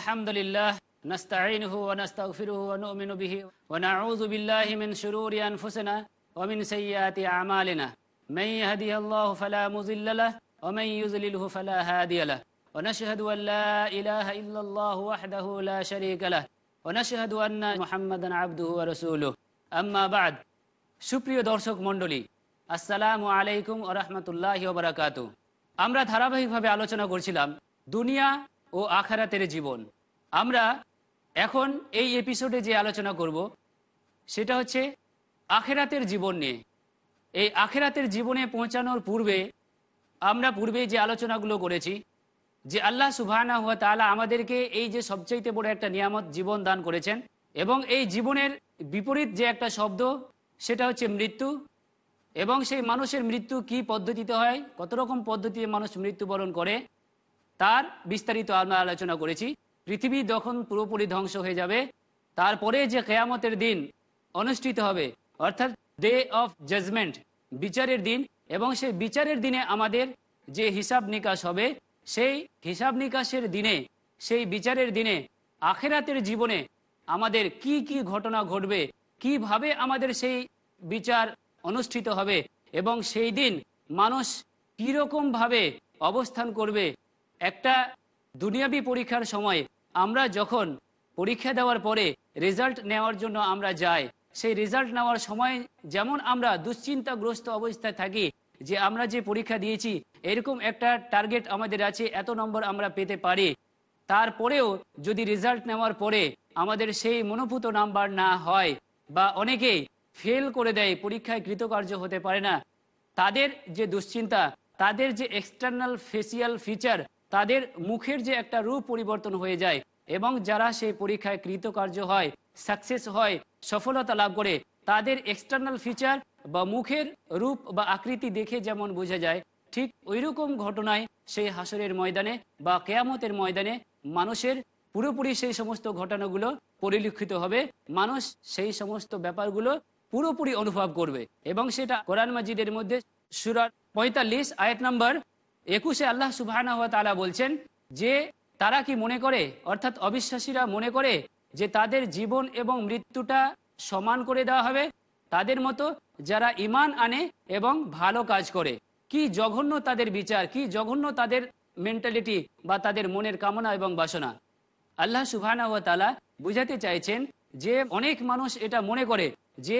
الحمد لله نستعينه ونستغفره ونؤمن به ونعوذ بالله من شرور أنفسنا ومن سيئات أعمالنا من يهده الله فلا مضل له ومن يضلله فلا هادي له ونشهد أن لا إله إلا الله وحده لا شريك له ونشهد أن محمد عبده ورسوله أما بعد شبري সুপ্রিয় مندولي السلام عليكم ورحمة الله وبركاته আমরা ধারাবাহিকভাবে আলোচনা করছিলাম দুনিয়া ও আখারাতের জীবন। আমরা এখন এই এপিসোডে যে আলোচনা করব, সেটা হচ্ছে আখেরাতের জীবন নিয়ে। এই আখেরাতের জীবনে পৌঁছানোর পূর্বে আমরা পূর্বে যে আলোচনাগুলো করেছি, যে আল্লাহ সুবাহানা হুয়া তালা আমাদেরকে এই যে সবচাইতে বড় একটা নিয়ামত জীবন দান করেছেন এবং এই জীবনের বিপরীত যে একটা শব্দ, সেটা হচ্ছে মৃত্যু। এবং সেই মানুষের মৃত্যু কি পদ্ধতিতে হয়? কত রকম পদ্ধতিতে মানুষ মৃত্যুবরণ করে? তার বিস্তারিত আমরা আলোচনা করেছি। পৃথিবী যখন পুরোপুরি ধ্বংস হয়ে যাবে, তারপরে যে কেয়ামতের দিন অনুষ্ঠিত হবে, অর্থাৎ ডে অফ জাজমেন্ট বিচারের দিন, এবং সেই বিচারের দিনে আমাদের যে হিসাব নিকাশ হবে, সেই হিসাব নিকাশের দিনে, সেই বিচারের দিনে, আখেরাতের জীবনে আমাদের কি কি ঘটনা ঘটবে, কীভাবে আমাদের সেই বিচার অনুষ্ঠিত হবে, এবং সেই দিন মানুষ কীরকমভাবে অবস্থান করবে একটা দুনিয়াবি পরীক্ষার সময় আমরা যখন পরীক্ষা দেওয়ার পরে রেজাল্ট নেওয়ার জন্য আমরা যাই, সেই রেজাল্ট নেওয়ার সময় যেমন আমরা দুশ্চিন্তাগ্রস্ত অবস্থায় থাকি যে আমরা যে পরীক্ষা দিয়েছি, এরকম একটা টার্গেট আমাদের আছে, এত নম্বর আমরা পেতে পারি। তারপরেও যদি রেজাল্ট নেওয়ার পরে আমাদের সেই মনোভূত নাম্বার না হয় বা অনেকেই ফেল করে দেয়, পরীক্ষায় কৃতকার্য হতে পারে না, তাদের যে দুশ্চিন্তা, তাদের যে এক্সটার্নাল ফেসিয়াল ফিচার তাদের মুখের যে একটা রূপ পরিবর্তন হয়ে যায় এবং যারা সেই পরীক্ষায় কৃতকার্য হয় সাকসেস হয়, সফলতা লাভ করে, তাদের এক্সটার্নাল ফিচার বা মুখের রূপ বা আকৃতি দেখে যেমন বোঝা যায়, ঠিক ওইরকম ঘটনায় সেই হাসরের ময়দানে বা কেয়ামতের ময়দানে মানুষের পুরোপুরি সেই সমস্ত ঘটনাগুলো পরিলক্ষিত হবে, মানুষ সেই সমস্ত ব্যাপারগুলো পুরোপুরি অনুভব করবে এবং সেটা কোরআন মাজিদের মধ্যে সুরার পঁয়তাল্লিশ আয়াত নম্বর একুশে আল্লাহ সুবাহ বলছেন, যে তারা কি মনে করে, অর্থাৎ অবিশ্বাসীরা মনে করে, যে তাদের জীবন এবং মৃত্যুটা সমান করে দেওয়া হবে? তাদের মতো যারা ইমান আনে এবং ভালো কাজ করে, কি জঘন্য তাদের বিচার, কি জঘন্য তাদের মেন্টালিটি বা তাদের মনের কামনা এবং বাসনা? আল্লাহ সুবহানা ও তালা বুঝাতে চাইছেন যে অনেক মানুষ এটা মনে করে, যে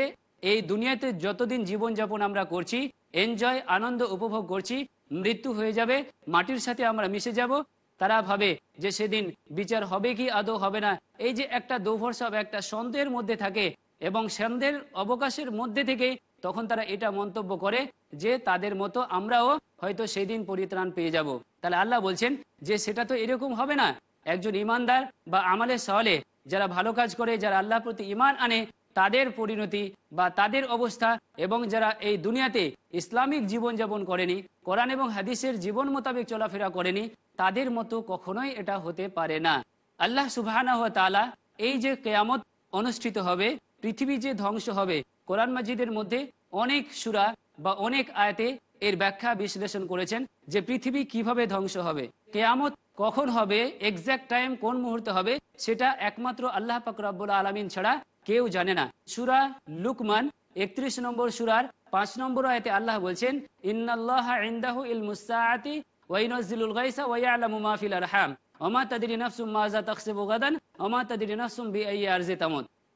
এই দুনিয়াতে যতদিন জীবনযাপন আমরা করছি এনজয় আনন্দ উপভোগ করছি মৃত্যু হয়ে যাবে, মাটির সাথে আমরা মিশে যাব। তারা ভাবে যে সেদিন বিচার হবে কি, আদৌ হবে না। এই যে একটা দোভরসা একটা সন্দেহের মধ্যে থাকে এবং সন্দেহের অবকাশের মধ্যে থেকে তখন তারা এটা মন্তব্য করে যে তাদের মতো আমরাও হয়তো সেদিন পরিত্রাণ পেয়ে যাব। তাহলে আল্লাহ বলছেন যে সেটা তো এরকম হবে না। একজন ইমানদার বা আমালে সহলে যারা ভালো কাজ করে, যারা আল্লাহ প্রতি ইমান আনে তাদের পরিণতি বা তাদের অবস্থা এবং যারা এই দুনিয়াতে ইসলামিক জীবনযাপন করেনি, কোরআন এবং হাদিসের জীবন মোতাবেক চলাফেরা করেনি, তাদের মতো কখনোই এটা হতে পারে না। আল্লাহ সুবাহানা তালা এই যে কেয়ামত অনুষ্ঠিত হবে, পৃথিবী যে ধ্বংস হবে, কোরআন মাজিদের মধ্যে অনেক সুরা বা অনেক আয়াতে এর ব্যাখ্যা বিশ্লেষণ করেছেন যে পৃথিবী কীভাবে ধ্বংস হবে, কেয়ামত কখন হবে এক্সাক্ট টাইম কোন মুহূর্তে হবে, সেটা একমাত্র আল্লাহ পাকরাবুল আলমিন ছাড়া কেউ জানে না। সুরা লুকমান, একত্রিশ নম্বর সুরার পাঁচ নম্বর আয়তে আল্লাহ বলছেন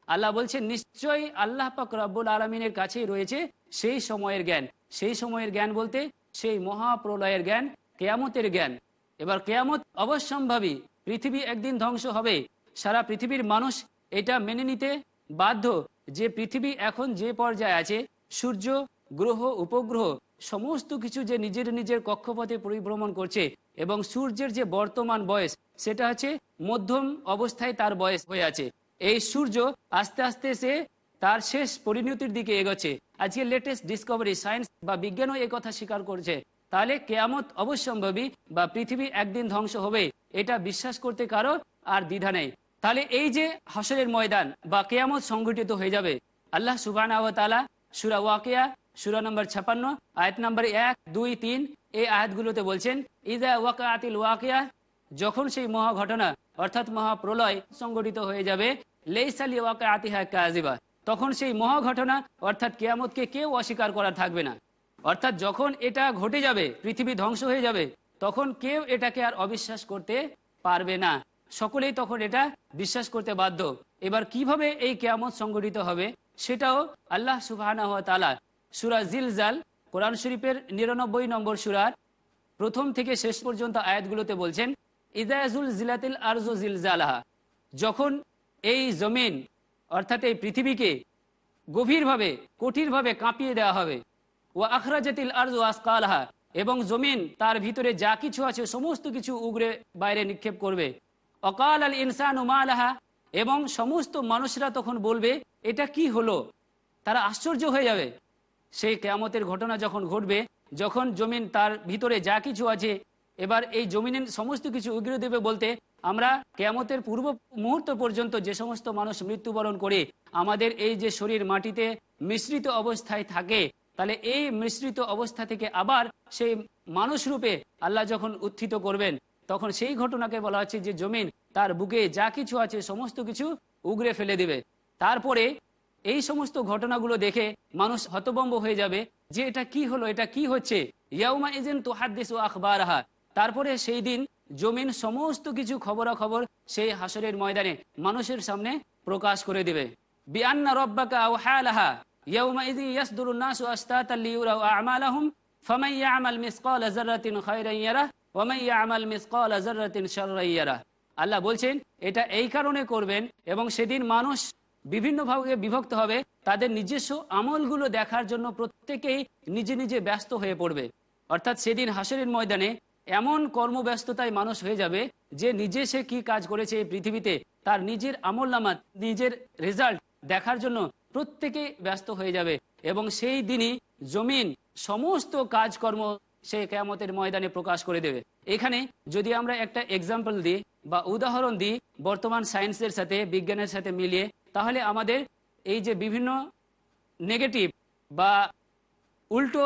আল্লাহ বলছেন, নিশ্চয়ই আল্লাহ পাক রব্বুল আলমিনের কাছেই রয়েছে সেই সময়ের জ্ঞান। সেই সময়ের জ্ঞান বলতে সেই মহাপ্রলয়ের জ্ঞান, কেয়ামতের জ্ঞান। এবার কেয়ামত অবশ্যম্ভাবী, পৃথিবী একদিন ধ্বংস হবে। সারা পৃথিবীর মানুষ এটা মেনে নিতে বাধ্য যে পৃথিবী এখন যে পর্যায়ে আছে, সূর্য, গ্রহ, উপগ্রহ, সমস্ত কিছু যে নিজের নিজের কক্ষপথে পরিভ্রমণ করছে এবং সূর্যের যে বর্তমান বয়স, সেটা হচ্ছে মধ্যম অবস্থায় তার বয়স হয়ে আছে। এই সূর্য আস্তে আস্তে সে তার শেষ পরিণতির দিকে এগোচ্ছে। আজকে লেটেস্ট ডিসকভারি সায়েন্স বা বিজ্ঞানও কথা স্বীকার করছে। তাহলে কেয়ামত অবশ্যম্ভাবী বা পৃথিবী একদিন ধ্বংস হবে, এটা বিশ্বাস করতে কারও আর দ্বিধা নেই। তাহলে এই যে হাসরের ময়দান বা কেয়ামত সংঘটিত হয়ে যাবে, আল্লাহ সুবাহ সুরা ওয়াকিয়া, সুরা নম্বর ছাপান্ন, আয়াত নম্বর এক, দুই, তিন, এই আয়াতগুলোতে বলছেন ইদা ওয়াকা আতিল ওয়াকিয়া যখন সেই মহা ঘটনা অর্থাৎ মহাপ্রলয় সংগঠিত হয়ে যাবে লেইসালি ওয়াকা আতিহা কাজিবা তখন সেই মহা ঘটনা অর্থাৎ কেয়ামতকে কেউ অস্বীকার করা থাকবে না। অর্থাৎ যখন এটা ঘটে যাবে, পৃথিবী ধ্বংস হয়ে যাবে, তখন কেউ এটাকে আর অবিশ্বাস করতে পারবে না। সকলেই তখন এটা বিশ্বাস করতে বাধ্য। এবার কীভাবে এই কেয়ামত সংগঠিত হবে, সেটাও আল্লাহ সুবাহ সুরা জিলজাল, কোরআন শরীফের নিরানব্বই নম্বর সুরার প্রথম থেকে শেষ পর্যন্ত আয়াতগুলোতে বলছেন ইদায়াজুল জিলাতিল আরজু জিলজালাহা যখন এই জমিন, অর্থাৎ এই পৃথিবীকে গভীরভাবে, কঠিনভাবে কাঁপিয়ে দেওয়া হবে ও আখরাজাতিল আরজু আসকালহা এবং জমিন তার ভিতরে যা কিছু আছে, সমস্ত কিছু উগরে বাইরে নিক্ষেপ করবে অকাল আল ইনসান উমালাহা এবং সমস্ত মানুষরা তখন বলবে, এটা কি হলো? তারা আশ্চর্য হয়ে যাবে। সেই কেয়ামতের ঘটনা যখন ঘটবে, যখন জমিন তার ভিতরে যা কিছু আছে, এবার এই জমিনের সমস্ত কিছু উগরে দেবে বলতে, আমরা কেয়ামতের পূর্ব মুহূর্ত পর্যন্ত যে সমস্ত মানুষ মৃত্যুবরণ করে, আমাদের এই যে শরীর মাটিতে মিশ্রিত অবস্থায় থাকে, তাহলে এই মিশ্রিত অবস্থা থেকে আবার সেই মানুষ রূপে আল্লাহ যখন উত্থিত করবেন তখন সেই ঘটনাকে বলা হচ্ছে যে জমিন তার বুকে যা কিছু আছে, সমস্ত কিছু উগরে ফেলে দিবে। তারপরে এই সমস্ত ঘটনাগুলো দেখে মানুষ হতবম্ব হয়ে যাবে যে এটা কি হলো, এটা কি হচ্ছে। ইয়াউমা ইজেন তো হাদ্দিস ও আখবার তারপরে সেই দিন জমিন সমস্ত কিছু খবরাখবর সেই হাসরের ময়দানে মানুষের সামনে প্রকাশ করে দেবে। বিআন্না রব্বাকা আওহালাহা। ইয়াউমা ইযি ইয়াসদুরুন নাসু আশতাতান লিয়ুরাউ আ'মালাহুম। ফামান ইয়া'মাল মিসকালা যাররাতিন খায়রান ইয়ারা আল্লাহ বলছেন, এটা এই কারণে করবেন এবং সেদিন মানুষ বিভিন্ন ভাগে বিভক্ত হবে, তাদের নিজস্ব আমলগুলো দেখার জন্য প্রত্যেকেই নিজে নিজে ব্যস্ত হয়ে পড়বে। অর্থাৎ সেদিন হাসরের ময়দানে এমন কর্মব্যস্ততায় মানুষ হয়ে যাবে যে নিজে সে কি কাজ করেছে এই পৃথিবীতে, তার নিজের আমল নামাত নিজের রেজাল্ট দেখার জন্য প্রত্যেকে ব্যস্ত হয়ে যাবে এবং সেই দিনই জমিন সমস্ত কাজকর্ম সে কেয়ামতের ময়দানে প্রকাশ করে দেবে। এখানে যদি আমরা একটা এক্সাম্পল দিই বা উদাহরণ দিই বর্তমান সায়েন্সের সাথে, বিজ্ঞানের সাথে মিলিয়ে, তাহলে আমাদের এই যে বিভিন্ন নেগেটিভ বা উল্টো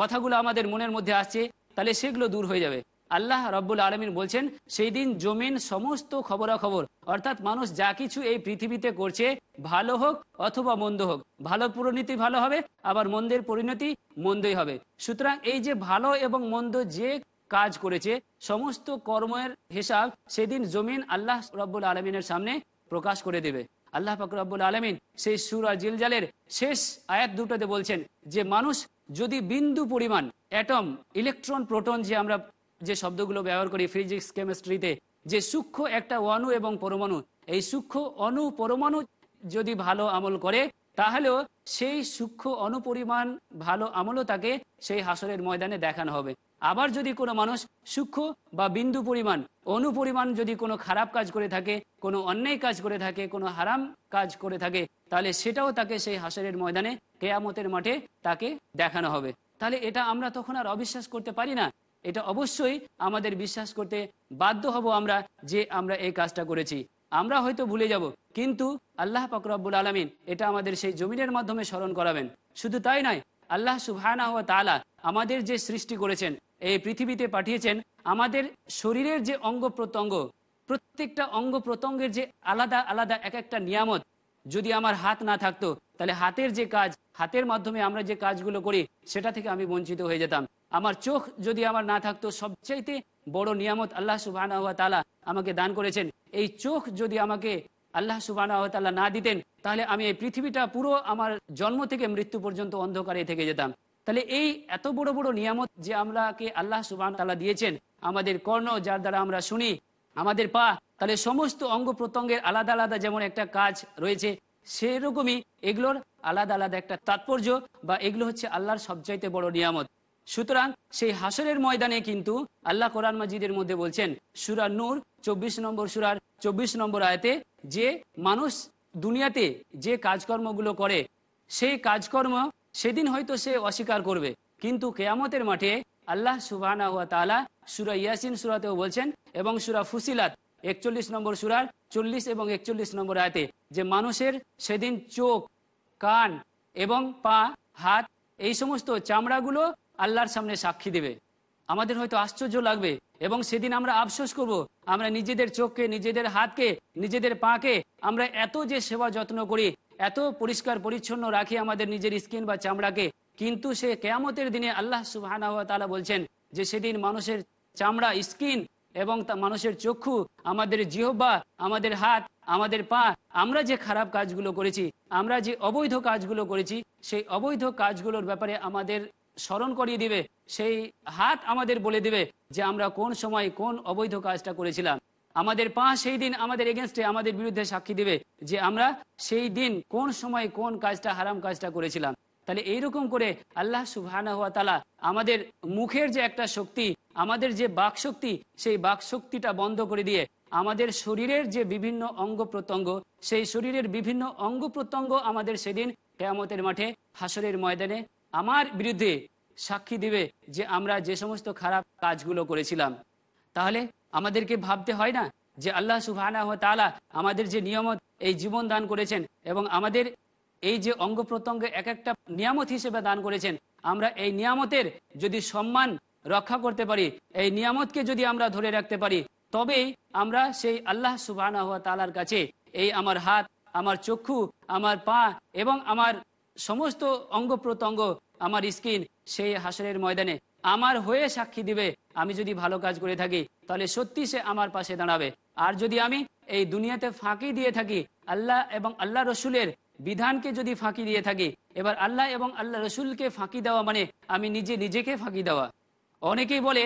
কথাগুলো আমাদের মনের মধ্যে আসছে, তাহলে সেগুলো দূর হয়ে যাবে। আল্লাহ রব্বুল আলমিন বলছেন, সেই দিন জমিন সমস্ত খবরাখবর, অর্থাৎ মানুষ যা কিছু এই পৃথিবীতে করছে, ভালো হোক অথবা মন্দ হোক, ভালো পরিণতি ভালো হবে, আবার মন্দের পরিণতি মন্দই হবে। সুতরাং এই যে ভালো এবং মন্দ যে কাজ করেছে, সমস্ত কর্মের হিসাব সেদিন জমিন আল্লাহ রব্বুল আলমিনের সামনে প্রকাশ করে দেবে। আল্লাহ ফাকরাবুল আলমিন সেই সুরা জিলজালের শেষ আয়াত দুটোতে বলছেন যে, মানুষ যদি বিন্দু পরিমাণ অ্যাটম ইলেকট্রন প্রোটন যে আমরা যে শব্দগুলো ব্যবহার করি ফিজিক্স কেমিস্ট্রিতে যে সূক্ষ্ম একটা অণু এবং পরমাণু, এই সূক্ষ্ম অণু, পরমাণু যদি ভালো আমল করে, তাহলেও সেই সূক্ষ্ম অনুপরিমাণ ভালো আমলও তাকে সেই হাসরের ময়দানে দেখানো হবে। আবার যদি কোনো মানুষ সূক্ষ্ম বা বিন্দু পরিমাণ অনুপরিমাণ যদি কোনো খারাপ কাজ করে থাকে, কোনো অন্যায় কাজ করে থাকে, কোনো হারাম কাজ করে থাকে, তাহলে সেটাও তাকে সেই হাসরের ময়দানে, কেয়ামতের মাঠে তাকে দেখানো হবে। তাহলে এটা আমরা তখন আর অবিশ্বাস করতে পারি না। এটা অবশ্যই আমাদের বিশ্বাস করতে বাধ্য হব আমরা যে আমরা এই কাজটা করেছি। আমরা হয়তো ভুলে যাব, কিন্তু আল্লাহ ফকরাবুল আলমিন এটা আমাদের সেই জমিনের মাধ্যমে স্মরণ করাবেন। শুধু তাই নয়, আল্লাহ সুবহানা হওয়া তালা আমাদের যে সৃষ্টি করেছেন, এই পৃথিবীতে পাঠিয়েছেন, আমাদের শরীরের যে অঙ্গ প্রত্যঙ্গ, প্রত্যেকটা অঙ্গ প্রত্যঙ্গের যে আলাদা আলাদা এক একটা নিয়ামত, যদি আমার হাত না থাকতো, তাহলে হাতের যে কাজ, হাতের মাধ্যমে আমরা যে কাজগুলো করি, সেটা থেকে আমি বঞ্চিত হয়ে যেতাম। আমার চোখ যদি আমার না থাকতো, সবচাইতে বড় নিয়ামত আল্লাহ সুবাহ তালা আমাকে দান করেছেন। এই চোখ যদি আমাকে আল্লাহ সুবাহ না দিতেন, তাহলে আমি এই পৃথিবীটা পুরো আমার জন্ম থেকে মৃত্যু পর্যন্ত অন্ধকারে থেকে যেতাম। তাহলে এই এত বড় বড় নিয়ামত যে আমরাকে আল্লাহ সুবাহ তাল্লাহ দিয়েছেন, আমাদের কর্ণ যার দ্বারা আমরা শুনি, আমাদের পা, তাহলে সমস্ত অঙ্গ প্রত্যঙ্গের আলাদা আলাদা যেমন একটা কাজ রয়েছে, সেরকমই এগুলোর আলাদা আলাদা একটা তাৎপর্য বা এগুলো হচ্ছে আল্লাহর সবচাইতে বড় নিয়ামত। সুতরাং সেই হাসরের ময়দানে কিন্তু আল্লাহ কোরআন মাজিদের মধ্যে বলছেন, সুরা নূর, চব্বিশ নম্বর সুরার চব্বিশ নম্বর আয়তে, যে মানুষ দুনিয়াতে যে কাজকর্মগুলো করে, সেই কাজকর্ম সেদিন হয়তো সে অস্বীকার করবে। কিন্তু কেয়ামতের মাঠে আল্লাহ সুবাহ সুরা ইয়াসিন সুরাতেও বলছেন এবং সুরা ফুসিলাত একচল্লিশ নম্বর সুরার চল্লিশ এবং একচল্লিশ নম্বর আয়তে, যে মানুষের সেদিন চোখ, কান এবং পা, হাত, এই সমস্ত চামড়াগুলো আল্লাহর সামনে সাক্ষী দেবে। আমাদের হয়তো আশ্চর্য লাগবে এবং সেদিন আমরা আফসোস করব, আমরা নিজেদের চোখকে, নিজেদের হাতকে, নিজেদের পাকে, আমরা এত যে সেবা যত্ন করি, এত পরিষ্কার পরিচ্ছন্ন রাখি আমাদের নিজের স্কিন বা চামড়াকে, কিন্তু সে কেয়ামতের দিনে আল্লাহ সুবাহ বলছেন যে সেদিন মানুষের চামড়া, স্কিন এবং তা মানুষের চক্ষু, আমাদের জিহ্বা, আমাদের হাত, আমাদের পা, আমরা যে খারাপ কাজগুলো করেছি, আমরা যে অবৈধ কাজগুলো করেছি, সেই অবৈধ কাজগুলোর ব্যাপারে আমাদের স্মরণ করিয়ে দিবে, সেই হাত আমাদের বলে দিবে যে আমরা কোন সময় কোন অবৈধ কাজটা করেছিলাম। আমাদের পা সেই দিন আমাদের এগেনস্টে আমাদের বিরুদ্ধে সাক্ষী দিবে যে আমরা সেই দিন কোন সময় কোন কাজটা, হারাম কাজটা করেছিলাম। তাহলে এইরকম করে আল্লাহ সুবহানা হওয়া তালা আমাদের মুখের যে একটা শক্তি, আমাদের যে বাক শক্তি সেই বাক শক্তিটা বন্ধ করে দিয়ে আমাদের শরীরের যে বিভিন্ন অঙ্গ প্রত্যঙ্গ, সেই শরীরের বিভিন্ন অঙ্গ প্রত্যঙ্গ আমাদের সেদিন কেয়ামতের মাঠে হাসরের ময়দানে আমার বিরুদ্ধে সাক্ষী দিবে যে আমরা যে সমস্ত খারাপ কাজগুলো করেছিলাম। তাহলে আমাদেরকে ভাবতে হয় না যে আল্লাহ সুবাহানা তালা আমাদের যে নিয়মত, এই জীবন দান করেছেন এবং আমাদের এই যে অঙ্গ প্রত্যঙ্গ এক একটা নিয়ামত হিসেবে দান করেছেন, আমরা এই নিয়ামতের যদি সম্মান রক্ষা করতে পারি, এই নিয়ামতকে যদি আমরা ধরে রাখতে পারি, তবেই আমরা সেই আল্লাহ সুবাহ তালার কাছে এই আমার হাত, আমার চক্ষু, আমার পা এবং আমার সমস্ত অঙ্গ প্রত্যঙ্গ আমার স্কিন সেই হাসরের ময়দানে আমার হয়ে সাক্ষী দিবে। আমি যদি ভালো কাজ করে থাকি, তাহলে সত্যি সে আমার পাশে দাঁড়াবে। আর যদি আমি এই দুনিয়াতে ফাঁকি দিয়ে থাকি, আল্লাহ এবং আল্লাহ রসুলের বিধানকে যদি ফাঁকি দিয়ে থাকি, এবার আল্লাহ এবং আল্লাহ রসুলকে ফাঁকি দেওয়া মানে আমি নিজে নিজেকে ফাঁকি দেওয়া। অনেকেই বলে,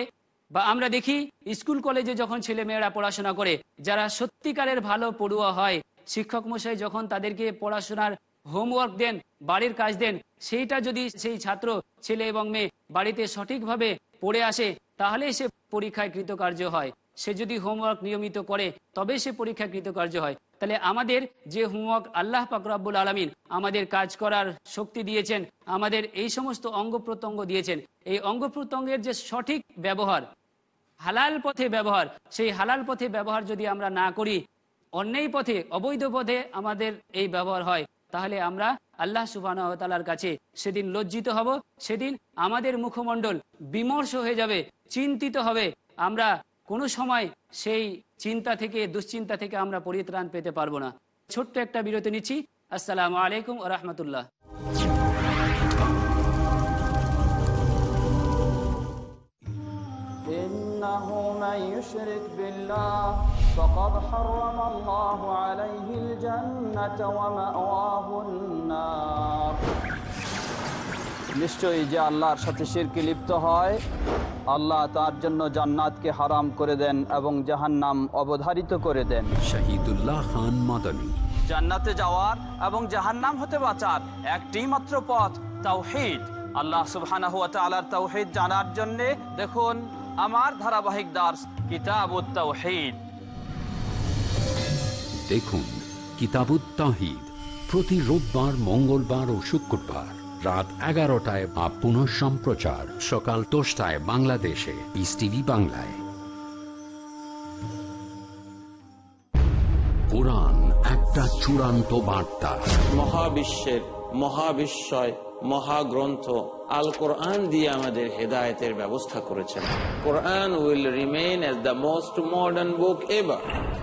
বা আমরা দেখি, স্কুল কলেজে যখন ছেলে মেয়েরা পড়াশোনা করে, যারা সত্যিকারের ভালো পড়ুয়া হয়, শিক্ষক মশাই যখন তাদেরকে পড়াশোনার হোমওয়ার্ক দেন, বাড়ির কাজ দেন, সেইটা যদি সেই ছাত্র, ছেলে এবং মেয়ে বাড়িতে সঠিকভাবে পড়ে আসে তাহলে সে পরীক্ষায় কৃতকার্য হয়। সে যদি হোমওয়ার্ক নিয়মিত করে তবে সে পরীক্ষা কৃতকার্য হয়। তাহলে আমাদের যে হোমওয়ার্ক আল্লাহ পাকরাবুল আলমিন আমাদের কাজ করার শক্তি দিয়েছেন, আমাদের এই সমস্ত অঙ্গ প্রত্যঙ্গ দিয়েছেন, এই অঙ্গ প্রত্যঙ্গের যে সঠিক ব্যবহার, হালাল পথে ব্যবহার, সেই হালাল পথে ব্যবহার যদি আমরা না করি অন্যায় পথে, অবৈধ পথে আমাদের এই ব্যবহার হয়। তাহলে আমরা আল্লাহ সুবাহর কাছে সেদিন লজ্জিত হব সেদিন আমাদের মুখমণ্ডল বিমর্ষ হয়ে যাবে চিন্তিত হবে আমরা কোনো সময় সেই চিন্তা থেকে দুশ্চিন্তা থেকে আমরা পরিত্রাণ পেতে পারবো না ছোট্ট একটা বিরতি নিচ্ছি আসসালামু আলাইকুম রহমতুল্লাহ إنه من يشرك بالله فقد حرم الله عليه الجنة ومأواه النار নিশ্চয়ই যে আল্লাহর সাথে শিরকে লিপ্ত হয় আল্লাহ তার জন্য জান্নাতকে হারাম করে দেন এবং জাহান্নাম অবধারিত করে দেন শহীদুল্লাহ খান মাদানী জান্নাতে যাওয়ার এবং জাহান্নাম হতে বাঁচার একটি মাত্র পথ তাওহীদ আল্লাহ সুবহানাহু ওয়া তাআলার তাওহীদ জানার জন্য দেখুন আমার ধারাবাহিক দাস কিতাবুত তাওহীদ দেখুন কিতাবুত তাহিদ প্রতি রোববার, মঙ্গলবার ও শুক্রবার রাত এগারোটায় বা পুনঃ সম্প্রচার সকাল দশটায় বাংলাদেশে পিস টিভি বাংলায়। কোরআন একটা চূড়ান্ত বার্তা। মহাবিশ্বের মহাবিশ্বয়, মহাগ্রন্থ আল কোরআন দিয়ে আমাদের হেদায়েতের ব্যবস্থা করেছেন। Quran will remain as the most modern book ever.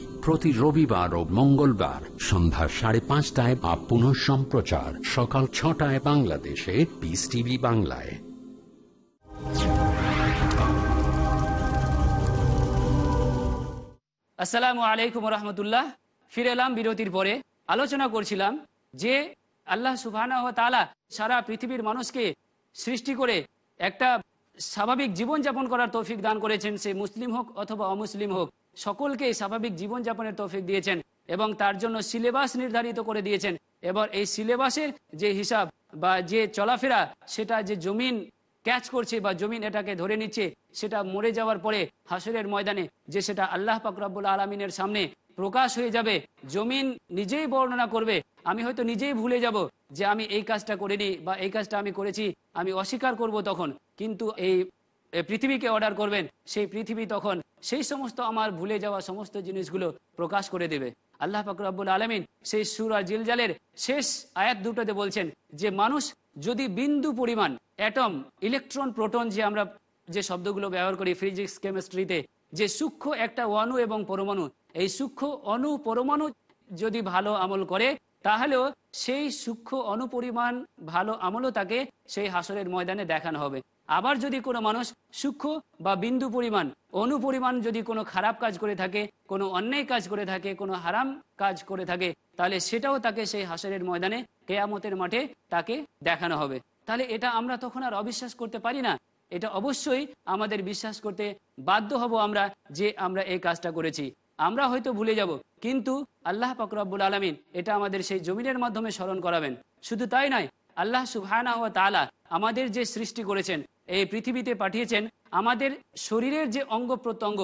প্রতি রবিবার ও মঙ্গলবার সন্ধ্যা সাড়ে পাঁচটায় বা পুনঃ সম্প্রচার সকাল ছটায় বাংলাদেশে পিস টিভি বাংলায়। আসসালামু আলাইকুম রহমতুল্লাহ ফিরে এলাম বিরতির পরে। আলোচনা করছিলাম যে আল্লাহ সুবহানাহু ওয়া তাআলা সারা পৃথিবীর মানুষকে সৃষ্টি করে একটা স্বাভাবিক জীবনযাপন করার তৌফিক দান করেছেন, সে মুসলিম হোক অথবা অমুসলিম হোক। সকলকে স্বাভাবিক জীবনযাপনের তৌফিক দিয়েছেন এবং তার জন্য সিলেবাস নির্ধারিত করে দিয়েছেন। এবার এই সিলেবাসের যে হিসাব বা যে চলাফেরা, সেটা যে জমিন ক্যাচ করছে বা জমিন এটাকে ধরে নিচ্ছে, সেটা মরে যাওয়ার পরে হাসরের ময়দানে যে সেটা আল্লাহ পাকরাবুল আলমিনের সামনে প্রকাশ হয়ে যাবে, জমিন নিজেই বর্ণনা করবে। আমি হয়তো নিজেই ভুলে যাব যে আমি এই কাজটা করিনি বা এই কাজটা আমি করেছি, আমি অস্বীকার করব তখন। কিন্তু এই পৃথিবীকে অর্ডার করবেন, সেই পৃথিবী তখন সেই সমস্ত আমার ভুলে যাওয়া সমস্ত জিনিসগুলো প্রকাশ করে দেবে। আল্লাহ ফাকরাবুল আলমিন সেই সুরা জিলজালের শেষ আয়াত দুটোতে বলছেন যে, মানুষ যদি বিন্দু পরিমাণ অ্যাটম ইলেকট্রন প্রোটন যে আমরা যে শব্দগুলো ব্যবহার করি ফিজিক্স কেমিস্ট্রিতে যে সূক্ষ্ম একটা অণু এবং পরমাণু, এই সূক্ষ্ম অণু, পরমাণু যদি ভালো আমল করে, তাহলেও সেই সূক্ষ্ম অনুপরিমাণ ভালো আমলও তাকে সেই হাসরের ময়দানে দেখানো হবে। আবার যদি কোনো মানুষ সূক্ষ্ম বা বিন্দু পরিমাণ, অনুপরিমাণ যদি কোনো খারাপ কাজ করে থাকে, কোনো অন্যায় কাজ করে থাকে, কোনো হারাম কাজ করে থাকে, তাহলে সেটাও তাকে সেই হাসরের ময়দানে, কেয়ামতের মাঠে তাকে দেখানো হবে। তাহলে এটা আমরা তখন আর অবিশ্বাস করতে পারি না। এটা অবশ্যই আমাদের বিশ্বাস করতে বাধ্য হব আমরা যে আমরা এই কাজটা করেছি। আমরা হয়তো ভুলে যাব, কিন্তু আল্লাহ পাকরাবুল আলমিন এটা আমাদের সেই জমিনের মাধ্যমে স্মরণ করাবেন। শুধু তাই নয়, আল্লাহ সুবহানা ও তালা আমাদের যে সৃষ্টি করেছেন এই পৃথিবীতে পাঠিয়েছেন, আমাদের শরীরের যে অঙ্গ প্রত্যঙ্গ,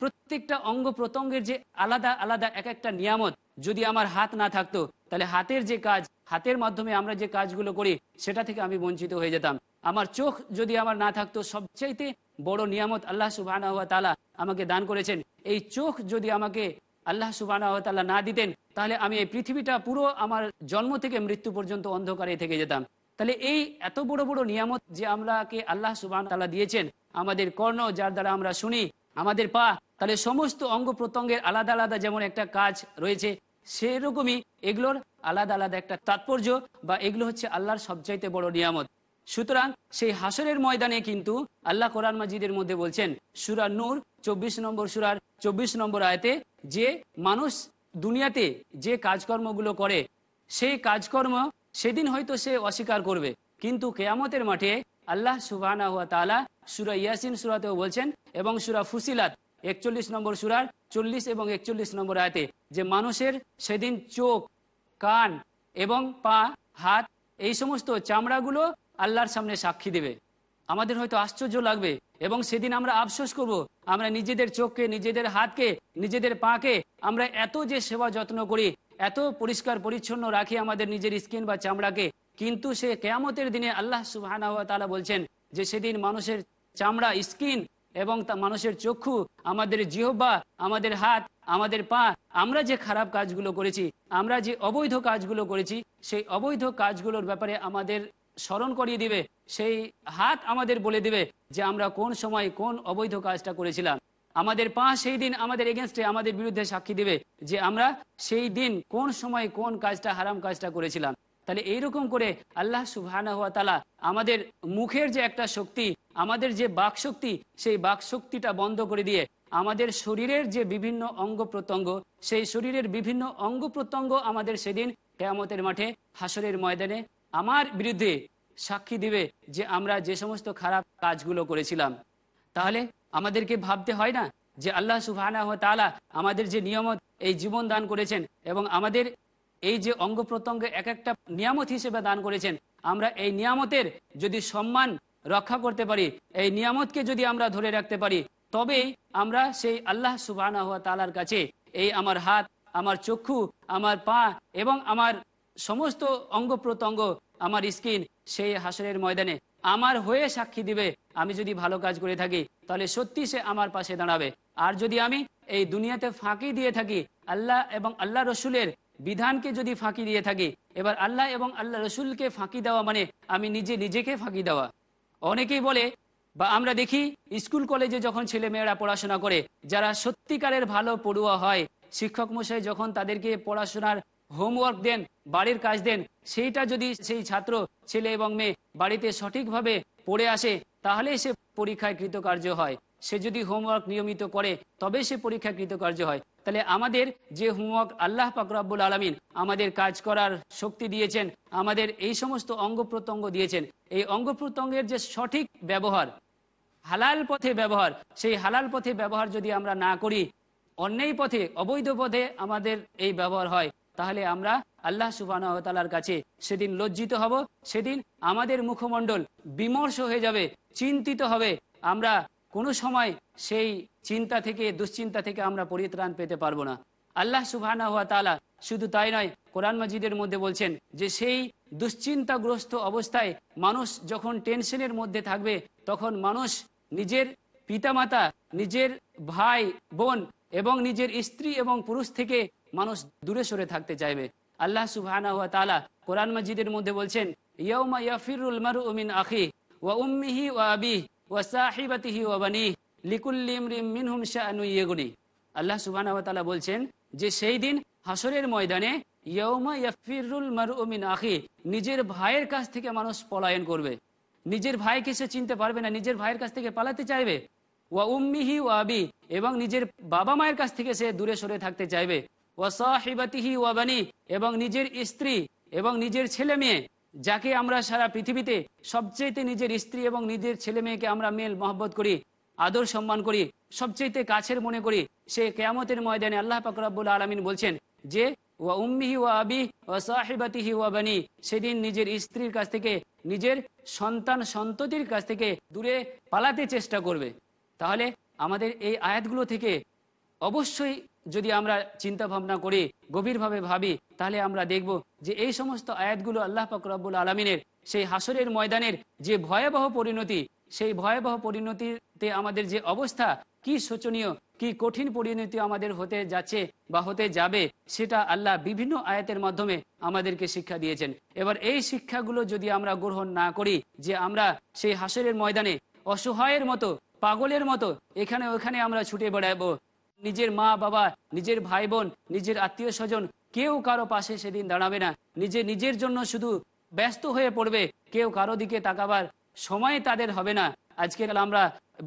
প্রত্যেকটা অঙ্গ প্রত্যঙ্গের যে আলাদা আলাদা এক একটা নিয়ামত, যদি আমার হাত না থাকতো, তাহলে হাতের যে কাজ, হাতের মাধ্যমে আমরা যে কাজগুলো করি, সেটা থেকে আমি বঞ্চিত হয়ে যেতাম। আমার চোখ যদি আমার না থাকতো, সবচাইতে বড় নিয়ামত আল্লাহ সুবাহ তালা আমাকে দান করেছেন। এই চোখ যদি আমাকে আল্লাহ সুবাহ না দিতেন, তাহলে আমি এই পৃথিবীটা পুরো আমার জন্ম থেকে মৃত্যু পর্যন্ত অন্ধকারে থেকে যেতাম। তাহলে এই এত বড় বড় নিয়ামত যে আমরাকে আল্লাহ সুবাহ তালা দিয়েছেন, আমাদের কর্ণ যার দ্বারা আমরা শুনি, আমাদের পা, তাহলে সমস্ত অঙ্গ প্রত্যঙ্গের আলাদা আলাদা যেমন একটা কাজ রয়েছে, সেরকমই এগুলোর আলাদা আলাদা একটা তাৎপর্য বা এগুলো হচ্ছে আল্লাহর সবচাইতে বড় নিয়ামত। সুতরাং সেই হাসরের ময়দানে কিন্তু আল্লাহ কোরআন মাজিদের মধ্যে বলছেন, সুরা নূর চব্বিশ নম্বর সুরার চব্বিশ নম্বর আয়তে, যে মানুষ দুনিয়াতে যে কাজকর্মগুলো করে, সেই কাজকর্ম সেদিন হয়তো সে অস্বীকার করবে। কিন্তু কেয়ামতের মাঠে আল্লাহ সুবাহ সুরা ইয়াসিন সুরাতেও বলছেন এবং সুরা ফুসিলাত একচল্লিশ নম্বর সুরার চল্লিশ এবং একচল্লিশ নম্বর আয়তে যে মানুষের সেদিন চোখ, কান এবং পা, হাত এই সমস্ত চামড়াগুলো আল্লাহর সামনে সাক্ষী দেবে। আমাদের হয়তো আশ্চর্য লাগবে এবং সেদিন আমরা আফসোস করব, আমরা নিজেদের চোখকে, নিজেদের হাতকে, নিজেদের পাকে আমরা এত যে সেবা যত্ন করি এত পরিষ্কার পরিচ্ছন্ন রাখি আমাদের নিজের স্কিন বা চামড়াকে, কিন্তু সে কেয়ামতের দিনে আল্লাহ সুবাহ বলছেন যে সেদিন মানুষের চামড়া, স্কিন এবং তা মানুষের চক্ষু, আমাদের জিহ্বা, আমাদের হাত, আমাদের পা, আমরা যে খারাপ কাজগুলো করেছি, আমরা যে অবৈধ কাজগুলো করেছি, সেই অবৈধ কাজগুলোর ব্যাপারে আমাদের স্মরণ করিয়ে দিবে, সেই হাত আমাদের বলে দিবে যে আমরা কোন সময় কোন অবৈধ কাজটা করেছিলাম। আমাদের পা সেই দিন আমাদের এগেনস্টে আমাদের বিরুদ্ধে সাক্ষী দেবে যে আমরা সেই দিন কোন সময় কোন কাজটা হারাম কাজটা করেছিলাম। তাহলে এইরকম করে আল্লাহ সুবহানা হাত তালা আমাদের মুখের যে একটা শক্তি, আমাদের যে বাক শক্তি সেই বাক শক্তিটা বন্ধ করে দিয়ে আমাদের শরীরের যে বিভিন্ন অঙ্গ প্রত্যঙ্গ, সেই শরীরের বিভিন্ন অঙ্গ প্রত্যঙ্গ আমাদের সেদিন কেয়ামতের মাঠে হাসরের ময়দানে আমার বিরুদ্ধে সাক্ষী দিবে যে আমরা যে সমস্ত খারাপ কাজগুলো করেছিলাম। তাহলে আমাদেরকে ভাবতে হয় না যে আল্লাহ সুবহানা তালা আমাদের যে নিয়মত, এই জীবন দান করেছেন এবং আমাদের এই যে অঙ্গ প্রত্যঙ্গে এক একটা নিয়ামত হিসেবে দান করেছেন, আমরা এই নিয়ামতের যদি সম্মান রক্ষা করতে পারি, এই নিয়ামতকে যদি আমরা ধরে রাখতে পারি তবেই আমরা সেই আল্লাহ সুবাহ তালার কাছে এই আমার হাত, আমার চক্ষু, আমার পা এবং আমার সমস্ত অঙ্গ প্রত্যঙ্গ, আমার স্কিন সেই হাসরের ময়দানে আমার হয়ে সাক্ষী দিবে। আমি যদি ভালো কাজ করে থাকি, তাহলে সত্যি সে আমার পাশে দাঁড়াবে। আর যদি আমি এই দুনিয়াতে ফাঁকি দিয়ে থাকি, আল্লাহ এবং আল্লাহ রসুলের বিধানকে যদি ফাঁকি দিয়ে থাকি, এবার আল্লাহ এবং আল্লাহ রসুলকে ফাঁকি দেওয়া মানে আমি নিজে নিজেকে ফাঁকি দেওয়া। অনেকেই বলে, বা আমরা দেখি, স্কুল কলেজে যখন ছেলে মেয়েরা পড়াশোনা করে, যারা সত্যিকারের ভালো পড়ুয়া হয়, শিক্ষক মশাই যখন তাদেরকে পড়াশোনার হোমওয়ার্ক দেন, বাড়ির কাজ দেন, সেইটা যদি সেই ছাত্র, ছেলে এবং মেয়ে বাড়িতে সঠিকভাবে পড়ে আসে তাহলে সে পরীক্ষায় কৃতকার্য হয়। সে যদি হোমওয়ার্ক নিয়মিত করে, তবে সে পরীক্ষায় কৃতকার্য হয়। তাহলে আমাদের যে হোমওয়ার্ক আল্লাহ পাকরাবুল আলমিন আমাদের কাজ করার শক্তি দিয়েছেন, আমাদের এই সমস্ত অঙ্গ প্রত্যঙ্গ দিয়েছেন, এই অঙ্গ প্রত্যঙ্গের যে সঠিক ব্যবহার, হালাল পথে ব্যবহার, সেই হালাল পথে ব্যবহার যদি আমরা না করি অন্যায় পথে, অবৈধ পথে আমাদের এই ব্যবহার হয়। তাহলে আমরা আল্লাহ সুবাহর কাছে সেদিন লজ্জিত হব, সেদিন আমাদের মুখমণ্ডল বিমর্ষ হয়ে যাবে, চিন্তিত হবে। আমরা কোনো সময় সেই চিন্তা থেকে, দুশ্চিন্তা থেকে আমরা পরিত্রাণ পেতে পারব না। আল্লাহ সুবাহ শুধু তাই নয়, কোরআন মাজিদের মধ্যে বলছেন যে সেই দুশ্চিন্তাগ্রস্ত অবস্থায় মানুষ যখন টেনশনের মধ্যে থাকবে, তখন মানুষ নিজের পিতামাতা, নিজের ভাই, বোন এবং নিজের স্ত্রী এবং পুরুষ থেকে মানুষ দূরে সরে থাকতে চাইবে। আল্লাহ সুবাহ কোরআন মাজিদের মধ্যে বলছেন আল্লাহ বলছেন যে সেই দিন হাসরের ময়দানে নিজের ভাইয়ের কাছ থেকে মানুষ পলায়ন করবে। নিজের ভাইকে সে চিনতে পারবে না, নিজের ভাইয়ের কাছ থেকে পালাতে চাইবে। ওয়া উম্মিহি ওয়া আবি এবং নিজের বাবা মায়ের কাছ থেকে সে দূরে সরে থাকতে চাইবে। ওয়া সাহিবাতিহি ওয়া এবং নিজের স্ত্রী এবং নিজের ছেলে মেয়ে, যাকে আমরা সারা পৃথিবীতে সবচেয়ে নিজের স্ত্রী এবং নিজের ছেলে মেয়েকে আমরা মেল মহব্বত করি, আদর সম্মান করি সবচেয়ে কাছের মনে করি, সে কেয়ামতের ময়দানে আল্লাহ পাকরাবুল আলমিন বলছেন যে, ওয়া উম্মিহি ওয়া আবি, ওয়া সাহিবাতিহি ওয়া সেদিন নিজের স্ত্রীর কাছ থেকে, নিজের সন্তান সন্ততির কাছ থেকে দূরে পালাতে চেষ্টা করবে। তাহলে আমাদের এই আয়াতগুলো থেকে অবশ্যই যদি আমরা চিন্তা ভাবনা করি, গভীরভাবে ভাবি, তাহলে আমরা দেখব যে এই সমস্ত আয়াতগুলো আল্লাহ পাকরাবুল আলমিনের সেই হাসরের ময়দানের যে ভয়াবহ পরিণতি, সেই ভয়াবহ পরিণতিতে আমাদের যে অবস্থা, কি শোচনীয়, কি কঠিন পরিণতি আমাদের হতে যাচ্ছে বা হতে যাবে, সেটা আল্লাহ বিভিন্ন আয়াতের মাধ্যমে আমাদেরকে শিক্ষা দিয়েছেন। এবার এই শিক্ষাগুলো যদি আমরা গ্রহণ না করি, যে আমরা সেই হাসরের ময়দানে অসহায়ের মতো, পাগলের মতো, এখানে ওখানে আমরা ছুটে বেড়াবো নিজের মা বাবা, নিজের ভাই বোন নিজের আত্মীয় স্বজন, কেউ কারও পাশে সেদিন দাঁড়াবে না। নিজে নিজের জন্য শুধু ব্যস্ত হয়ে পড়বে, কেউ কারও দিকে তাকাবার সময় তাদের হবে না। আজকাল আমরা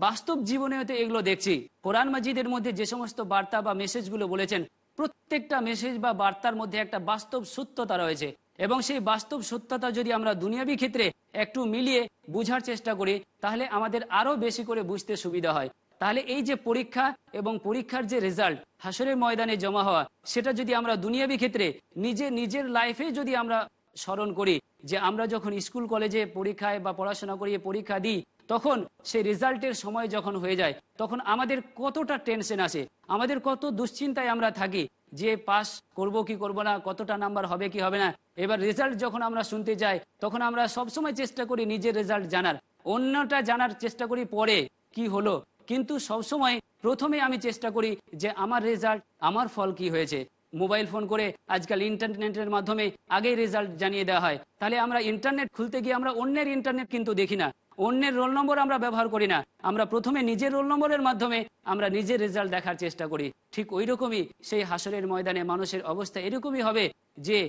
বাস্তব জীবনেও তো এগুলো দেখছি। কোরআন মাজিদের মধ্যে যে সমস্ত বার্তা বা মেসেজগুলো বলেছেন, প্রত্যেকটা মেসেজ বা বার্তার মধ্যে একটা বাস্তব সত্যতা রয়েছে এবং সেই বাস্তব সত্যতা যদি আমরা দুনিয়াবি ক্ষেত্রে একটু মিলিয়ে বুঝার চেষ্টা করি, তাহলে আমাদের আরও বেশি করে বুঝতে সুবিধা হয়। তাহলে এই যে পরীক্ষা এবং পরীক্ষার যে রেজাল্ট হাসরের ময়দানে জমা হওয়া, সেটা যদি আমরা দুনিয়াবি ক্ষেত্রে নিজে নিজের লাইফে যদি আমরা স্মরণ করি, যে আমরা যখন স্কুল কলেজে পরীক্ষায় বা পড়াশোনা করিয়ে পরীক্ষা দিই, তখন সেই রেজাল্টের সময় যখন হয়ে যায়, তখন আমাদের কতটা টেনশন আসে, আমাদের কত দুশ্চিন্তায় আমরা থাকি, যে পাস করব কি করব না, কতটা নাম্বার হবে কি হবে না। এবার রেজাল্ট যখন আমরা শুনতে যাই, তখন আমরা সবসময় চেষ্টা করি নিজের রেজাল্ট জানার। অন্যটা জানার চেষ্টা করি পরে কি হলো কিন্তু সবসময় প্রথমে আমি চেষ্টা করি যে আমার রেজাল্ট আমার ফল কি হয়েছে। মোবাইল ফোন করে আজকাল ইন্টারনেটের মাধ্যমে আগেই রেজাল্ট জানিয়ে দেওয়া হয়। তাহলে আমরা ইন্টারনেট খুলতে গিয়ে আমরা অন্যের ইন্টারনেট কিন্তু দেখি না। অন্যের রোল নম্বর আমরা ব্যবহার করি না। আমরা প্রথমে নিজের রোল নম্বরের মাধ্যমে আমরা নিজের রেজাল্ট দেখার চেষ্টা করি। ঠিক ওই রকমই সেই হাসরের ময়দানে মানুষের অবস্থা এরকমই হবে যে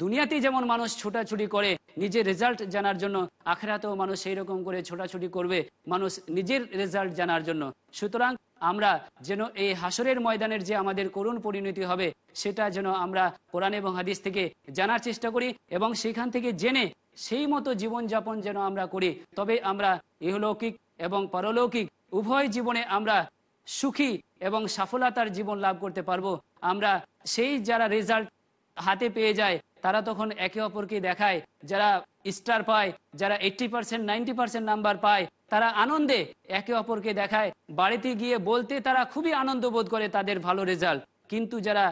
দুনিয়াতে যেমন মানুষ ছোটাছুটি করে, নিজের রেজাল্ট জানার জন্য, আখেরাতেও মানুষ সেই রকম করে ছোটাছুটি করবে, মানুষ নিজের রেজাল্ট জানার জন্য। সুতরাং আমরা যেন এই হাসরের ময়দানের যে আমাদের করুণ পরিণতি হবে, সেটা যেন আমরা কোরআন এবং হাদিস থেকে জানার চেষ্টা করি এবং সেখান থেকে জেনে সেই মতো জীবনযাপন যেন আমরা করি। তবে আমরা ইহলৌকিক এবং পরলৌকিক, উভয় জীবনে আমরা সুখী এবং সফলতার জীবন লাভ করতে পারব। আমরা সেই যারা রেজাল্ট হাতে পেয়ে যায় তারা তখন একে অপরকে দেখায়, যারা স্টার পায়, যারা eighty percent ninety percent number পায়, তারা আনন্দে একে অপরকে দেখায়। বাড়িতে গিয়ে বলতে তারা খুবই আনন্দ বোধ করে তাদের ভালো রেজাল্ট কিন্তু যারা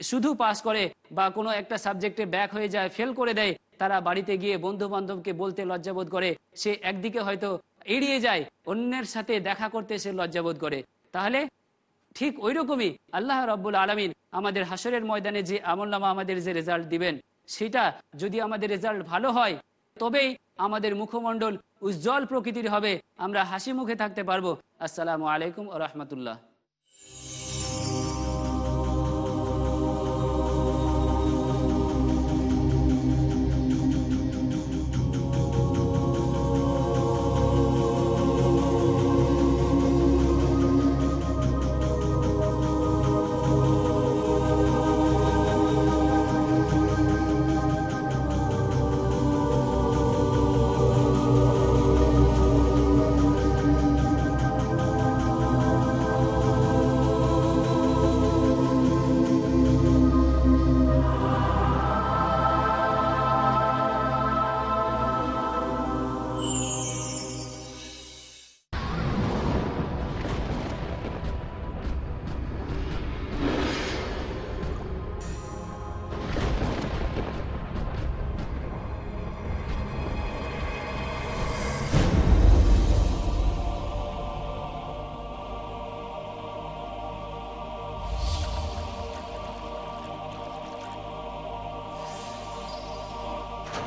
শুধু পাস করে বা কোনো একটা সাবজেক্টে ব্যাক হয়ে যায় ফেল করে দেয়, তারা বাড়িতে গিয়ে বন্ধু বান্ধবকে বলতে লজ্জাবোধ করে। সে একদিকে হয়তো এড়িয়ে যায়, অন্যের সাথে দেখা করতে সে লজ্জাবোধ করে। তাহলে ঠিক ওই রকমই আল্লাহ রব্বুল আলমিন আমাদের হাসরের ময়দানে যে আমলনামা আমাদের যে রেজাল্ট দিবেন সেটা যদি আমাদের রেজাল্ট ভালো হয়, তবেই আমাদের মুখমণ্ডল উজ্জ্বল প্রকৃতির হবে। আমরা হাসি মুখে থাকতে পারব। আসসালামু আলাইকুম রহমতুল্লাহ।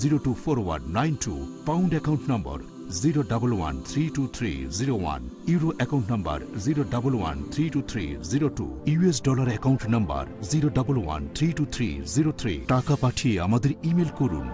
zero two four one nine two pound account number zero double one three two three zero one euro account number zero double one three two three zero two US dollar account number zero double one three two three zero three টাকা পাঠিয়ে আমাদের email করুন।